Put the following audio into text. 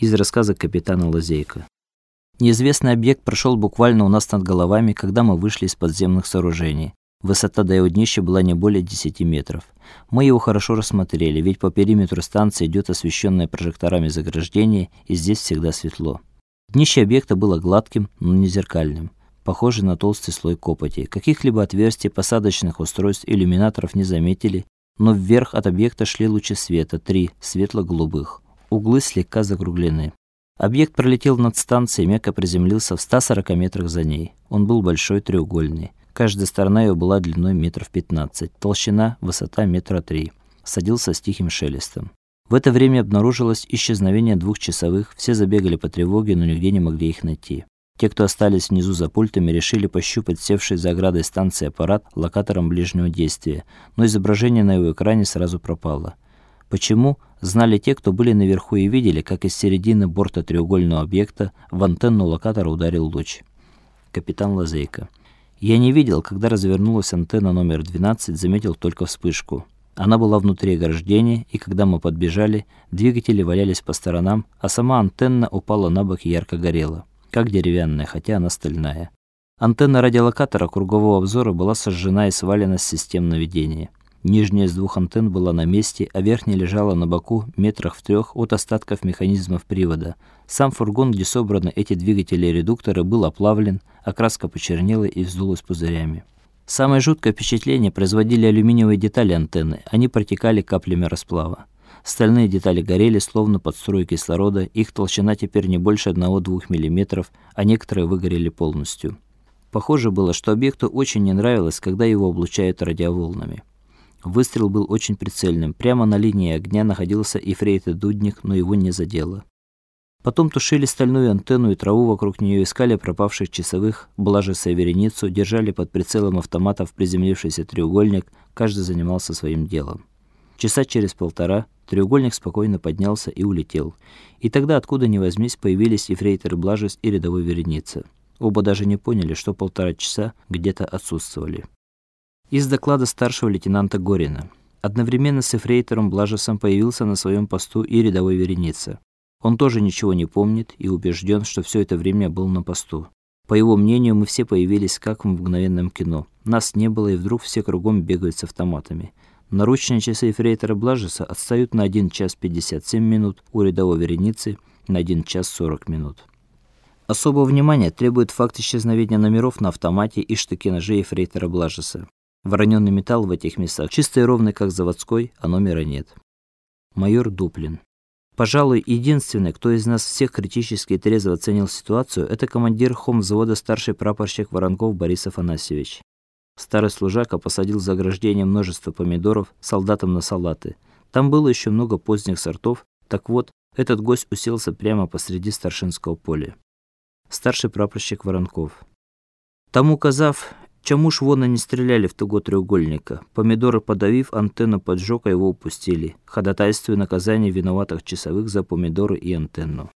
Из рассказа капитана Лазейка. Неизвестный объект прошел буквально у нас над головами, когда мы вышли из подземных сооружений. Высота до его днища была не более 10 метров. Мы его хорошо рассмотрели, ведь по периметру станции идет освещенное прожекторами заграждение, и здесь всегда светло. Днище объекта было гладким, но не зеркальным, похоже на толстый слой копоти. Каких-либо отверстий, посадочных устройств, иллюминаторов не заметили, но вверх от объекта шли лучи света, три светло-голубых. Углы слегка закруглены. Объект пролетел над станцией, мягко приземлился в 140 метрах за ней. Он был большой, треугольный. Каждая сторона его была длиной метров 15, толщина, высота метра три. Садился с тихим шелестом. В это время обнаружилось исчезновение двух часовых. Все забегали по тревоге, но нигде не могли их найти. Те, кто остались внизу за пультами, решили пощупать севший за оградой станции аппарат локатором ближнего действия, но изображение на его экране сразу пропало. Почему? Знали те, кто были наверху и видели, как из середины борта треугольного объекта в антенну локатора ударил луч. Капитан Лазейко. Я не видел, когда развернулась антенна номер 12, заметил только вспышку. Она была внутри ограждения, и когда мы подбежали, двигатели валялись по сторонам, а сама антенна упала на бок и ярко горела, как деревянная, хотя она стальная. Антенна радиолокатора кругового обзора была сожжена и свалена с систем наведения. Нижняя из двух антенн была на месте, а верхняя лежала на боку метрах в трех от остатков механизмов привода. Сам фургон, где собраны эти двигатели и редукторы, был оплавлен, окраска почернела и вздулась пузырями. Самое жуткое впечатление производили алюминиевые детали антенны. Они протекали каплями расплава. Стальные детали горели словно под струей кислорода. Их толщина теперь не больше 1-2 мм, а некоторые выгорели полностью. Похоже было, что объекту очень не нравилось, когда его облучают радиоволнами. Выстрел был очень прицельным. Прямо на линии огня находился ефрейтор Дудник, но его не задело. Потом тушили стальную антенну и траву вокруг нее, искали пропавших часовых, Блажеса и Вереницу, держали под прицелом автоматов приземлившийся треугольник, каждый занимался своим делом. Часа через полтора треугольник спокойно поднялся и улетел. И тогда откуда ни возьмись появились ефрейтор Блажес и рядовой Вереница. Оба даже не поняли, что полтора часа где-то отсутствовали. Из доклада старшего лейтенанта Горина. Одновременно с эфрейтором Блажесом появился на своем посту и рядовой Вереница. Он тоже ничего не помнит и убежден, что все это время был на посту. По его мнению, мы все появились как в мгновенном кино. Нас не было, и вдруг все кругом бегают с автоматами. Наручные часы эфрейтора Блажеса отстают на 1 час 57 минут, у рядовой Вереницы на 1 час 40 минут. Особого внимания требует факт исчезновения номеров на автомате и штыки ножей эфрейтора Блажеса. Вороненный металл в этих местах чистый и ровный, как заводской, а номера нет. Майор Дуплин. Пожалуй, единственный, кто из нас всех критически и трезво оценил ситуацию, это командир хомвзвода старший прапорщик Воронков Борис Афанасьевич. Старый служака посадил за ограждение множество помидоров солдатам на салаты. Там было еще много поздних сортов. Так вот, этот гость уселся прямо посреди старшинского поля. Старший прапорщик Воронков. Тому указав, Чому ж вон не стреляли в того треугольника? Помидоры подавив, антенну поджег, а его упустили. Ходатайствуя наказание виноватых часовых за помидоры и антенну.